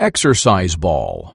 exercise ball.